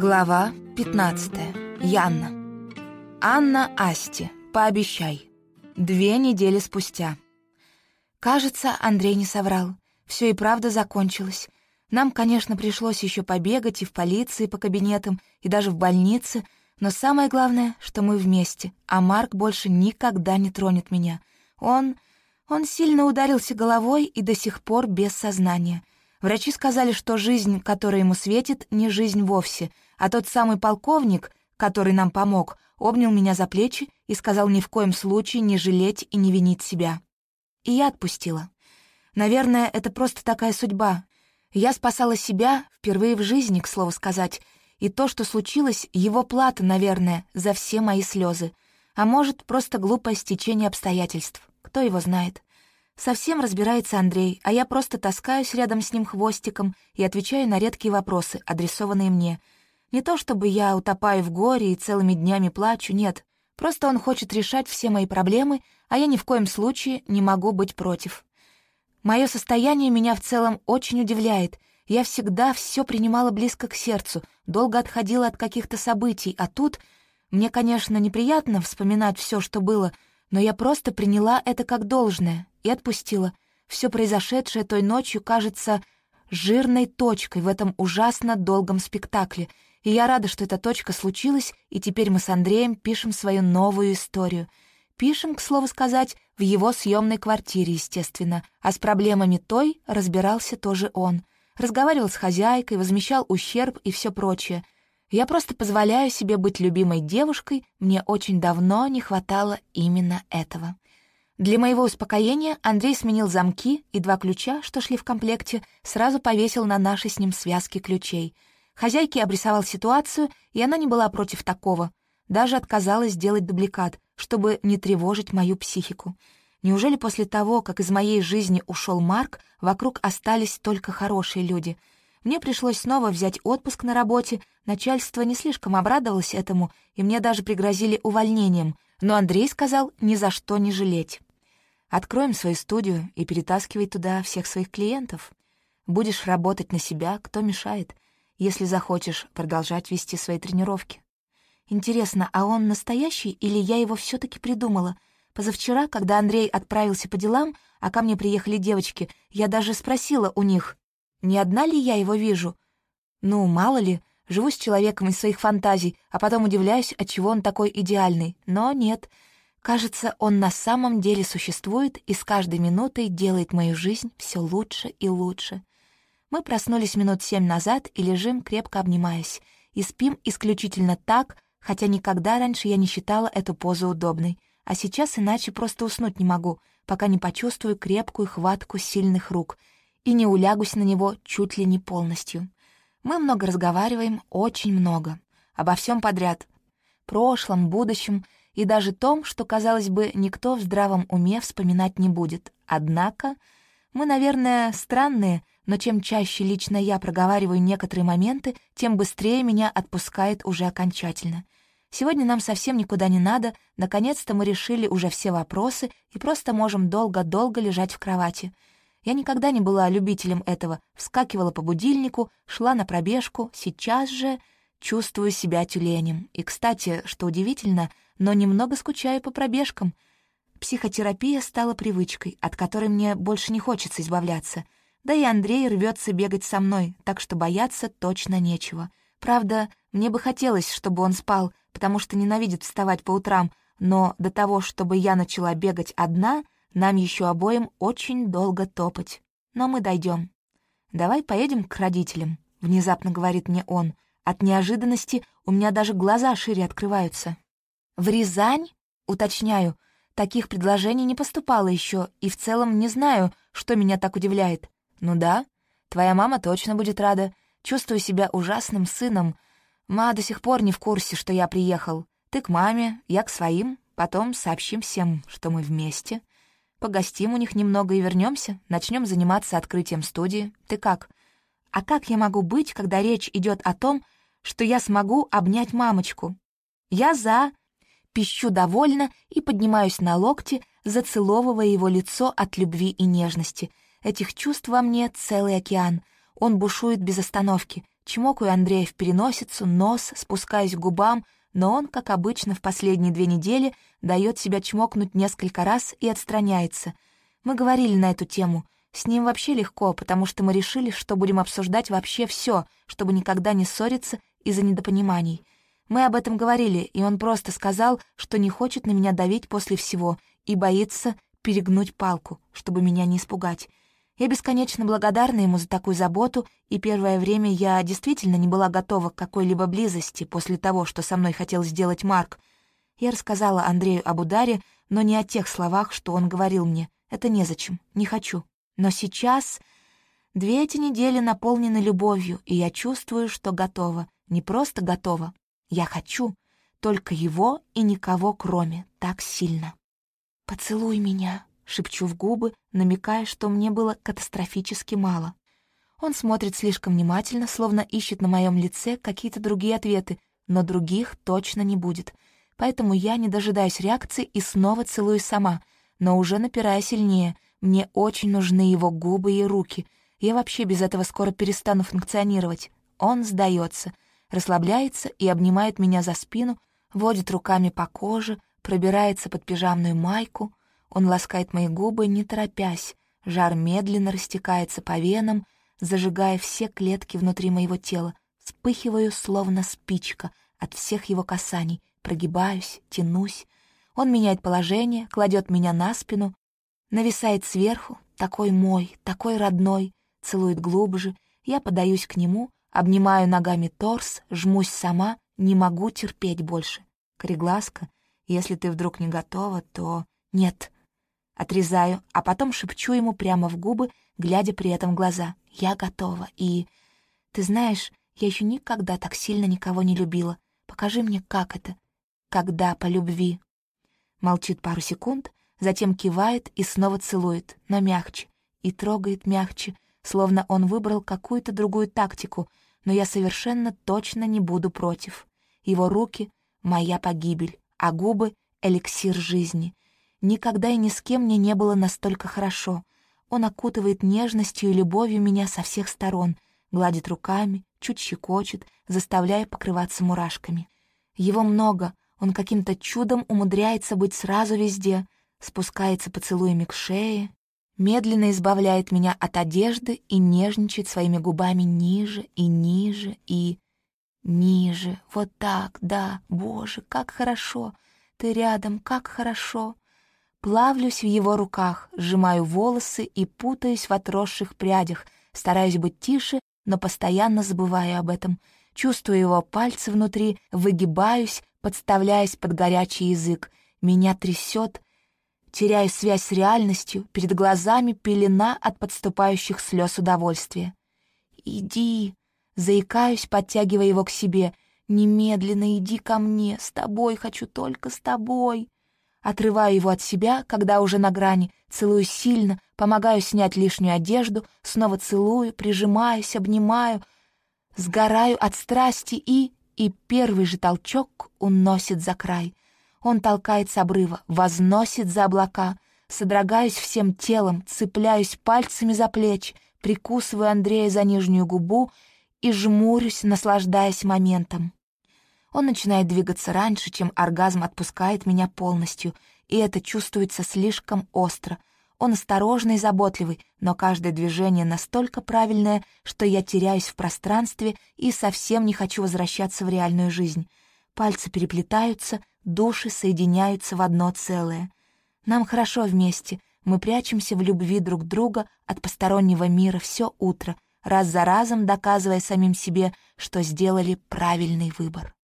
Глава 15. Янна. Анна Асти. Пообещай. Две недели спустя. Кажется, Андрей не соврал. Все и правда закончилось. Нам, конечно, пришлось еще побегать и в полиции, по кабинетам, и даже в больнице, но самое главное, что мы вместе, а Марк больше никогда не тронет меня. Он... он сильно ударился головой и до сих пор без сознания — Врачи сказали, что жизнь, которая ему светит, не жизнь вовсе, а тот самый полковник, который нам помог, обнял меня за плечи и сказал ни в коем случае не жалеть и не винить себя. И я отпустила. Наверное, это просто такая судьба. Я спасала себя впервые в жизни, к слову сказать, и то, что случилось, его плата, наверное, за все мои слезы. А может, просто глупое стечение обстоятельств. Кто его знает. Совсем разбирается Андрей, а я просто таскаюсь рядом с ним хвостиком и отвечаю на редкие вопросы, адресованные мне. Не то чтобы я утопаю в горе и целыми днями плачу, нет. Просто он хочет решать все мои проблемы, а я ни в коем случае не могу быть против. Мое состояние меня в целом очень удивляет. Я всегда все принимала близко к сердцу, долго отходила от каких-то событий, а тут... Мне, конечно, неприятно вспоминать все, что было, но я просто приняла это как должное и отпустила. Все произошедшее той ночью кажется жирной точкой в этом ужасно долгом спектакле, и я рада, что эта точка случилась, и теперь мы с Андреем пишем свою новую историю. Пишем, к слову сказать, в его съемной квартире, естественно, а с проблемами той разбирался тоже он. Разговаривал с хозяйкой, возмещал ущерб и все прочее — я просто позволяю себе быть любимой девушкой, мне очень давно не хватало именно этого. Для моего успокоения Андрей сменил замки, и два ключа, что шли в комплекте, сразу повесил на наши с ним связки ключей. Хозяйке обрисовал ситуацию, и она не была против такого. Даже отказалась сделать дубликат, чтобы не тревожить мою психику. Неужели после того, как из моей жизни ушел Марк, вокруг остались только хорошие люди — мне пришлось снова взять отпуск на работе, начальство не слишком обрадовалось этому, и мне даже пригрозили увольнением, но Андрей сказал ни за что не жалеть. «Откроем свою студию и перетаскивай туда всех своих клиентов. Будешь работать на себя, кто мешает, если захочешь продолжать вести свои тренировки». Интересно, а он настоящий или я его все таки придумала? Позавчера, когда Андрей отправился по делам, а ко мне приехали девочки, я даже спросила у них, не одна ли я его вижу? Ну, мало ли, живу с человеком из своих фантазий, а потом удивляюсь, отчего он такой идеальный. Но нет, кажется, он на самом деле существует и с каждой минутой делает мою жизнь все лучше и лучше. Мы проснулись минут семь назад и лежим, крепко обнимаясь, и спим исключительно так, хотя никогда раньше я не считала эту позу удобной, а сейчас иначе просто уснуть не могу, пока не почувствую крепкую хватку сильных рук — и не улягусь на него чуть ли не полностью. Мы много разговариваем, очень много. Обо всем подряд. Прошлом, будущем и даже том, что, казалось бы, никто в здравом уме вспоминать не будет. Однако мы, наверное, странные, но чем чаще лично я проговариваю некоторые моменты, тем быстрее меня отпускает уже окончательно. Сегодня нам совсем никуда не надо, наконец-то мы решили уже все вопросы и просто можем долго-долго лежать в кровати — я никогда не была любителем этого. Вскакивала по будильнику, шла на пробежку. Сейчас же чувствую себя тюленем. И, кстати, что удивительно, но немного скучаю по пробежкам. Психотерапия стала привычкой, от которой мне больше не хочется избавляться. Да и Андрей рвется бегать со мной, так что бояться точно нечего. Правда, мне бы хотелось, чтобы он спал, потому что ненавидит вставать по утрам, но до того, чтобы я начала бегать одна — нам еще обоим очень долго топать. Но мы дойдем. «Давай поедем к родителям», — внезапно говорит мне он. От неожиданности у меня даже глаза шире открываются. «В Рязань?» — уточняю. Таких предложений не поступало еще, и в целом не знаю, что меня так удивляет. «Ну да, твоя мама точно будет рада. Чувствую себя ужасным сыном. Ма до сих пор не в курсе, что я приехал. Ты к маме, я к своим. Потом сообщим всем, что мы вместе. Погостим у них немного и вернемся, начнем заниматься открытием студии. Ты как? А как я могу быть, когда речь идет о том, что я смогу обнять мамочку? Я за. Пищу довольно и поднимаюсь на локти, зацеловывая его лицо от любви и нежности. Этих чувств во мне целый океан. Он бушует без остановки. Чмокаю Андрея в переносицу, нос, спускаюсь к губам, но он, как обычно, в последние две недели дает себя чмокнуть несколько раз и отстраняется. Мы говорили на эту тему. С ним вообще легко, потому что мы решили, что будем обсуждать вообще все, чтобы никогда не ссориться из-за недопониманий. Мы об этом говорили, и он просто сказал, что не хочет на меня давить после всего и боится перегнуть палку, чтобы меня не испугать. Я бесконечно благодарна ему за такую заботу, и первое время я действительно не была готова к какой-либо близости после того, что со мной хотел сделать Марк. Я рассказала Андрею об ударе, но не о тех словах, что он говорил мне. Это незачем, не хочу. Но сейчас две эти недели наполнены любовью, и я чувствую, что готова. Не просто готова. Я хочу. Только его и никого кроме. Так сильно. «Поцелуй меня», шепчу в губы, намекая, что мне было катастрофически мало. Он смотрит слишком внимательно, словно ищет на моем лице какие-то другие ответы, но других точно не будет. Поэтому я не дожидаюсь реакции и снова целую сама, но уже напирая сильнее. Мне очень нужны его губы и руки. Я вообще без этого скоро перестану функционировать. Он сдается, расслабляется и обнимает меня за спину, водит руками по коже, пробирается под пижамную майку — он ласкает мои губы, не торопясь. Жар медленно растекается по венам, зажигая все клетки внутри моего тела. Вспыхиваю, словно спичка, от всех его касаний. Прогибаюсь, тянусь. Он меняет положение, кладет меня на спину, нависает сверху, такой мой, такой родной, целует глубже. Я подаюсь к нему, обнимаю ногами торс, жмусь сама, не могу терпеть больше. Корегласка, если ты вдруг не готова, то... Нет, Отрезаю, а потом шепчу ему прямо в губы, глядя при этом в глаза. «Я готова, и... Ты знаешь, я еще никогда так сильно никого не любила. Покажи мне, как это. Когда по любви». Молчит пару секунд, затем кивает и снова целует, но мягче, и трогает мягче, словно он выбрал какую-то другую тактику, но я совершенно точно не буду против. Его руки — моя погибель, а губы — эликсир жизни — Никогда и ни с кем мне не было настолько хорошо. Он окутывает нежностью и любовью меня со всех сторон, гладит руками, чуть щекочет, заставляя покрываться мурашками. Его много, он каким-то чудом умудряется быть сразу везде, спускается поцелуями к шее, медленно избавляет меня от одежды и нежничает своими губами ниже и ниже и... Ниже, вот так, да, боже, как хорошо, ты рядом, как хорошо. Плавлюсь в его руках, сжимаю волосы и путаюсь в отросших прядях, стараюсь быть тише, но постоянно забываю об этом. Чувствую его пальцы внутри, выгибаюсь, подставляясь под горячий язык. Меня трясет, теряю связь с реальностью, перед глазами пелена от подступающих слез удовольствия. «Иди!» — заикаюсь, подтягивая его к себе. «Немедленно иди ко мне, с тобой хочу только с тобой!» Отрываю его от себя, когда уже на грани, целую сильно, помогаю снять лишнюю одежду, снова целую, прижимаюсь, обнимаю, сгораю от страсти и... И первый же толчок уносит за край. Он толкает с обрыва, возносит за облака. Содрогаюсь всем телом, цепляюсь пальцами за плечи, прикусываю Андрея за нижнюю губу и жмурюсь, наслаждаясь моментом. Он начинает двигаться раньше, чем оргазм отпускает меня полностью, и это чувствуется слишком остро. Он осторожный и заботливый, но каждое движение настолько правильное, что я теряюсь в пространстве и совсем не хочу возвращаться в реальную жизнь. Пальцы переплетаются, души соединяются в одно целое. Нам хорошо вместе, мы прячемся в любви друг друга от постороннего мира все утро, раз за разом доказывая самим себе, что сделали правильный выбор.